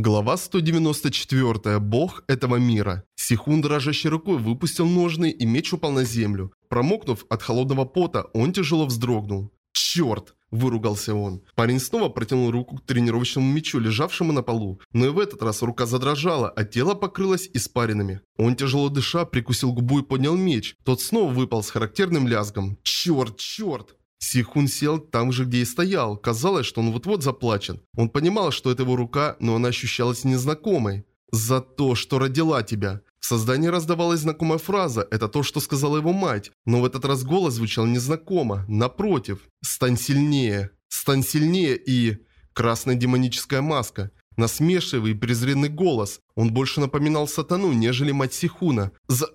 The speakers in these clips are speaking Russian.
Глава 194. Бог этого мира. Сихун дрожащей рукой выпустил ножны и меч упал на землю. Промокнув от холодного пота, он тяжело вздрогнул. «Черт!» – выругался он. Парень снова протянул руку к тренировочному мечу, лежавшему на полу. Но и в этот раз рука задрожала, а тело покрылось испаринами. Он тяжело дыша, прикусил губу и поднял меч. Тот снова выпал с характерным лязгом. «Черт, черт!» Сихун сел там же, где и стоял. Казалось, что он вот-вот заплачет. Он понимал, что это его рука, но она ощущалась незнакомой. «За то, что родила тебя». В создании раздавалась знакомая фраза, это то, что сказала его мать, но в этот раз голос звучал незнакомо. Напротив, «Стань сильнее, стань сильнее» и... Красная демоническая маска. Насмешливый и презренный голос. Он больше напоминал сатану, нежели мать Сихуна.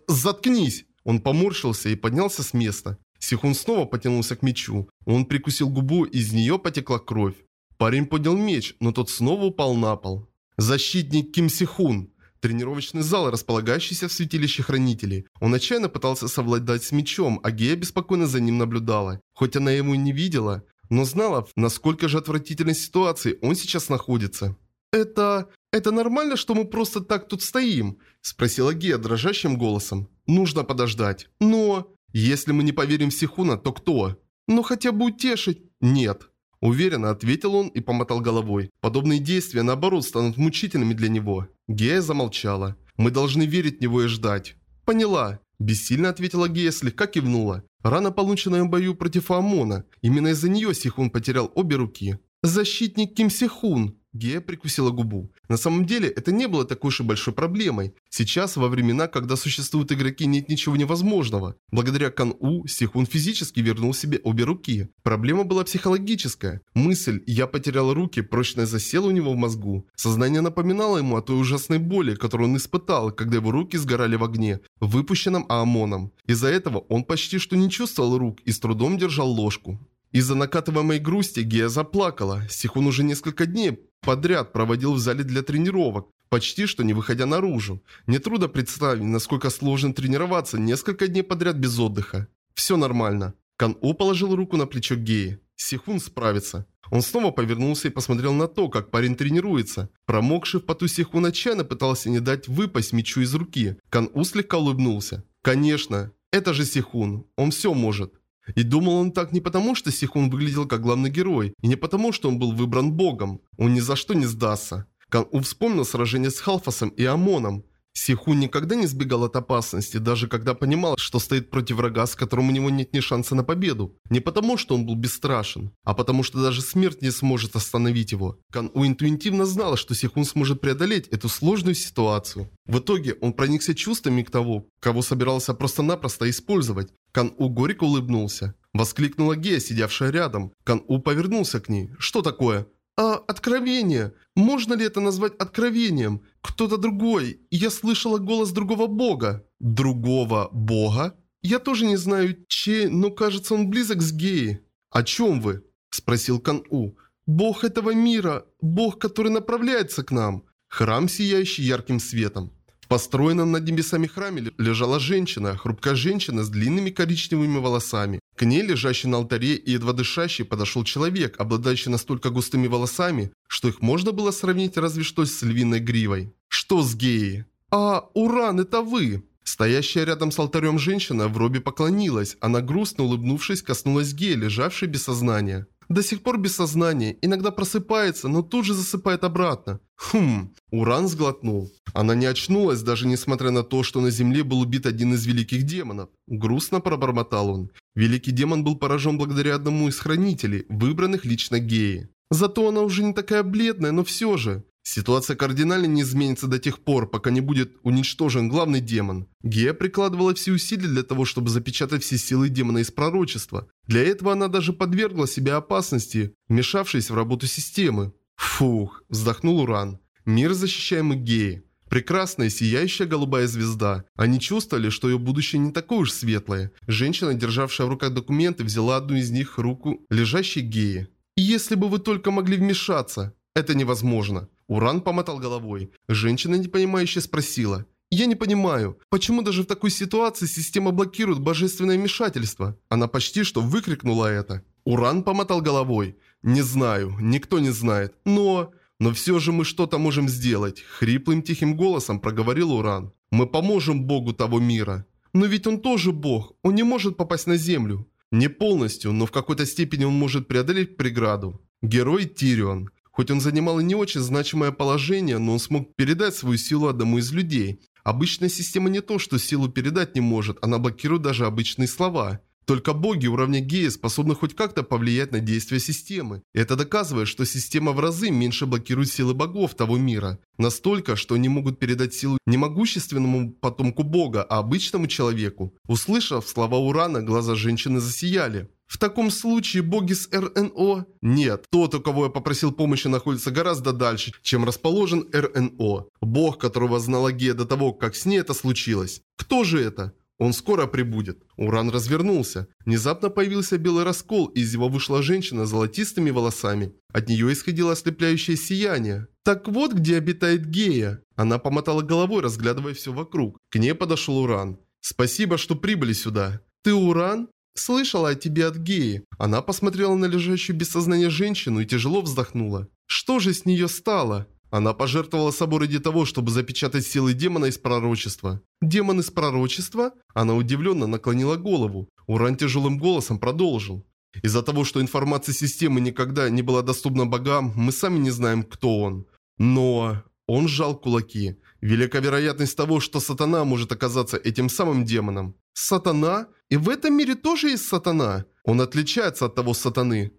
«Заткнись!» Он поморщился и поднялся с места. Сихун снова потянулся к мечу. Он прикусил губу, из нее потекла кровь. Парень поднял меч, но тот снова упал на пол. Защитник Ким Сихун. Тренировочный зал, располагающийся в святилище хранителей. Он отчаянно пытался совладать с мечом, а Гея беспокойно за ним наблюдала. Хоть она и не видела, но знала, насколько же отвратительной ситуации он сейчас находится. «Это... это нормально, что мы просто так тут стоим?» – спросила Гея дрожащим голосом. «Нужно подождать. Но...» Если мы не поверим в Сихуна, то кто? Ну хотя бы утешить. Нет. Уверенно ответил он и помотал головой. Подобные действия, наоборот, станут мучительными для него. Гея замолчала. Мы должны верить в него и ждать. Поняла. Бессильно ответила Гея, слегка кивнула. Рана, полученная в бою против Амона. Именно из-за нее Сихун потерял обе руки. Защитник Ким Сихун. Гея прикусила губу. На самом деле, это не было такой уж и большой проблемой. Сейчас, во времена, когда существуют игроки, нет ничего невозможного. Благодаря Кан-У, Сихун физически вернул себе обе руки. Проблема была психологическая. Мысль «я потерял руки» прочно засела у него в мозгу. Сознание напоминало ему о той ужасной боли, которую он испытал, когда его руки сгорали в огне, выпущенном Аамоном. Из-за этого он почти что не чувствовал рук и с трудом держал ложку. Из-за накатываемой грусти Гея заплакала. Сихун уже несколько дней подряд проводил в зале для тренировок, почти что не выходя наружу. Нетрудно представить, насколько сложно тренироваться несколько дней подряд без отдыха. Все нормально. Кан-У положил руку на плечо Геи. Сихун справится. Он снова повернулся и посмотрел на то, как парень тренируется. Промокший в поту Сихун отчаянно пытался не дать выпасть мечу из руки. Кан-У слегка улыбнулся. «Конечно, это же Сихун. Он все может». И думал он так не потому, что Сихун выглядел как главный герой, и не потому, что он был выбран богом. Он ни за что не сдастся. Кан-У вспомнил сражение с Халфасом и Амоном. Сихун никогда не сбегал от опасности, даже когда понимал, что стоит против врага, с которым у него нет ни шанса на победу. Не потому, что он был бесстрашен, а потому, что даже смерть не сможет остановить его. Кан-У интуитивно знал, что Сихун сможет преодолеть эту сложную ситуацию. В итоге он проникся чувствами к того, кого собирался просто-напросто использовать. Кан-У горько улыбнулся. Воскликнула Гея, сидевшая рядом. Кан-У повернулся к ней. «Что такое?» «А, откровение. Можно ли это назвать откровением? Кто-то другой. Я слышала голос другого бога». «Другого бога?» «Я тоже не знаю, чей, но кажется, он близок с геей». «О чем вы?» – спросил Кан-У. «Бог этого мира. Бог, который направляется к нам». Храм, сияющий ярким светом. Построенном над небесами храме лежала женщина, хрупкая женщина с длинными коричневыми волосами. К ней, лежащей на алтаре и едва дышащий, подошел человек, обладающий настолько густыми волосами, что их можно было сравнить разве что с львиной гривой. «Что с геей?» «А, Уран, это вы!» Стоящая рядом с алтарем женщина в робе поклонилась. Она грустно улыбнувшись коснулась геи, лежавшей без сознания. До сих пор без сознания, иногда просыпается, но тут же засыпает обратно. Хм, Уран сглотнул. Она не очнулась, даже несмотря на то, что на Земле был убит один из великих демонов. Грустно пробормотал он. Великий демон был поражен благодаря одному из хранителей, выбранных лично Геи. Зато она уже не такая бледная, но все же. Ситуация кардинально не изменится до тех пор, пока не будет уничтожен главный демон. Гея прикладывала все усилия для того, чтобы запечатать все силы демона из пророчества. Для этого она даже подвергла себя опасности, вмешавшись в работу системы. Фух, вздохнул Уран. Мир, защищаемый Геи. Прекрасная, сияющая голубая звезда. Они чувствовали, что ее будущее не такое уж светлое. Женщина, державшая в руках документы, взяла одну из них руку лежащей Геи. «Если бы вы только могли вмешаться!» «Это невозможно!» Уран помотал головой. Женщина, непонимающе, спросила. «Я не понимаю, почему даже в такой ситуации система блокирует божественное вмешательство?» Она почти что выкрикнула это. Уран помотал головой. «Не знаю, никто не знает, но...» Но все же мы что-то можем сделать. Хриплым тихим голосом проговорил Уран. Мы поможем Богу того мира. Но ведь он тоже Бог. Он не может попасть на Землю. Не полностью, но в какой-то степени он может преодолеть преграду. Герой Тирион. Хоть он занимал и не очень значимое положение, но он смог передать свою силу одному из людей. Обычная система не то, что силу передать не может, она блокирует даже обычные слова. Только боги уровня Гея способны хоть как-то повлиять на действия системы. Это доказывает, что система в разы меньше блокирует силы богов того мира. Настолько, что они могут передать силу не могущественному потомку бога, а обычному человеку. Услышав слова Урана, глаза женщины засияли. В таком случае боги с РНО? Нет, тот, у кого я попросил помощи, находится гораздо дальше, чем расположен РНО. Бог, которого знала Гея до того, как с ней это случилось. Кто же это? Он скоро прибудет. Уран развернулся. Внезапно появился белый раскол, из него вышла женщина с золотистыми волосами. От нее исходило ослепляющее сияние. Так вот, где обитает Гея. Она помотала головой, разглядывая все вокруг. К ней подошел Уран. «Спасибо, что прибыли сюда». «Ты Уран?» «Слышала о тебе от Геи». Она посмотрела на лежащую без сознания женщину и тяжело вздохнула. «Что же с нее стало?» Она пожертвовала собой ради того, чтобы запечатать силы демона из пророчества. «Демон из пророчества?» Она удивленно наклонила голову. Уран тяжелым голосом продолжил. «Из-за того, что информация системы никогда не была доступна богам, мы сами не знаем, кто он. Но...» Он сжал кулаки. Велика вероятность того, что сатана может оказаться этим самым демоном. Сатана? И в этом мире тоже есть сатана? Он отличается от того сатаны.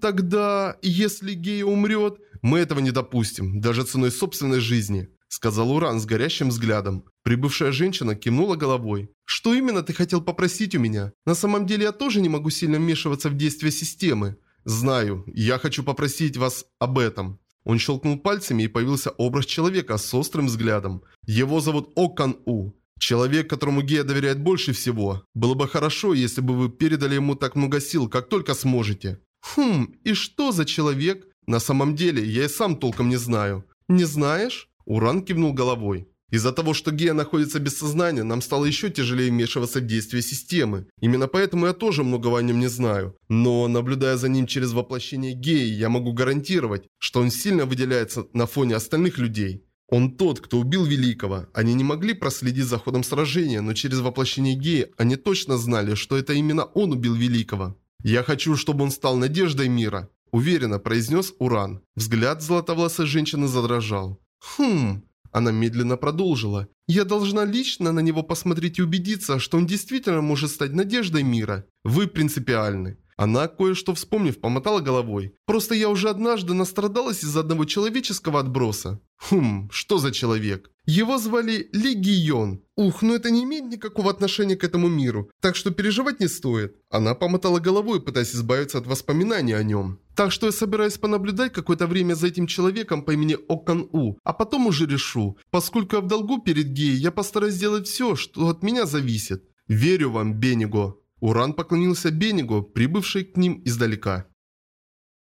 Тогда, если гей умрет, мы этого не допустим, даже ценой собственной жизни. Сказал Уран с горящим взглядом. Прибывшая женщина кивнула головой. «Что именно ты хотел попросить у меня? На самом деле я тоже не могу сильно вмешиваться в действия системы». «Знаю. Я хочу попросить вас об этом». Он щелкнул пальцами и появился образ человека с острым взглядом. Его зовут Окан У. Человек, которому Гея доверяет больше всего. Было бы хорошо, если бы вы передали ему так много сил, как только сможете. Хм, и что за человек? На самом деле, я и сам толком не знаю. Не знаешь? Уран кивнул головой. Из-за того, что Гея находится без сознания, нам стало еще тяжелее вмешиваться в действие системы. Именно поэтому я тоже многого о нем не знаю. Но, наблюдая за ним через воплощение Геи, я могу гарантировать, что он сильно выделяется на фоне остальных людей. Он тот, кто убил Великого. Они не могли проследить за ходом сражения, но через воплощение Геи они точно знали, что это именно он убил Великого. «Я хочу, чтобы он стал надеждой мира», – уверенно произнес Уран. Взгляд золотовласой женщины задрожал. «Хм...» Она медленно продолжила. «Я должна лично на него посмотреть и убедиться, что он действительно может стать надеждой мира. Вы принципиальны. Она, кое-что вспомнив, помотала головой. «Просто я уже однажды настрадалась из-за одного человеческого отброса». «Хм, что за человек?» Его звали Легион. Ух, но это не имеет никакого отношения к этому миру, так что переживать не стоит. Она помотала головой, пытаясь избавиться от воспоминаний о нем. Так что я собираюсь понаблюдать какое-то время за этим человеком по имени Окан У, а потом уже решу. Поскольку я в долгу перед Геей, я постараюсь сделать все, что от меня зависит. Верю вам, Бениго. Уран поклонился Бенигу, прибывшей к ним издалека.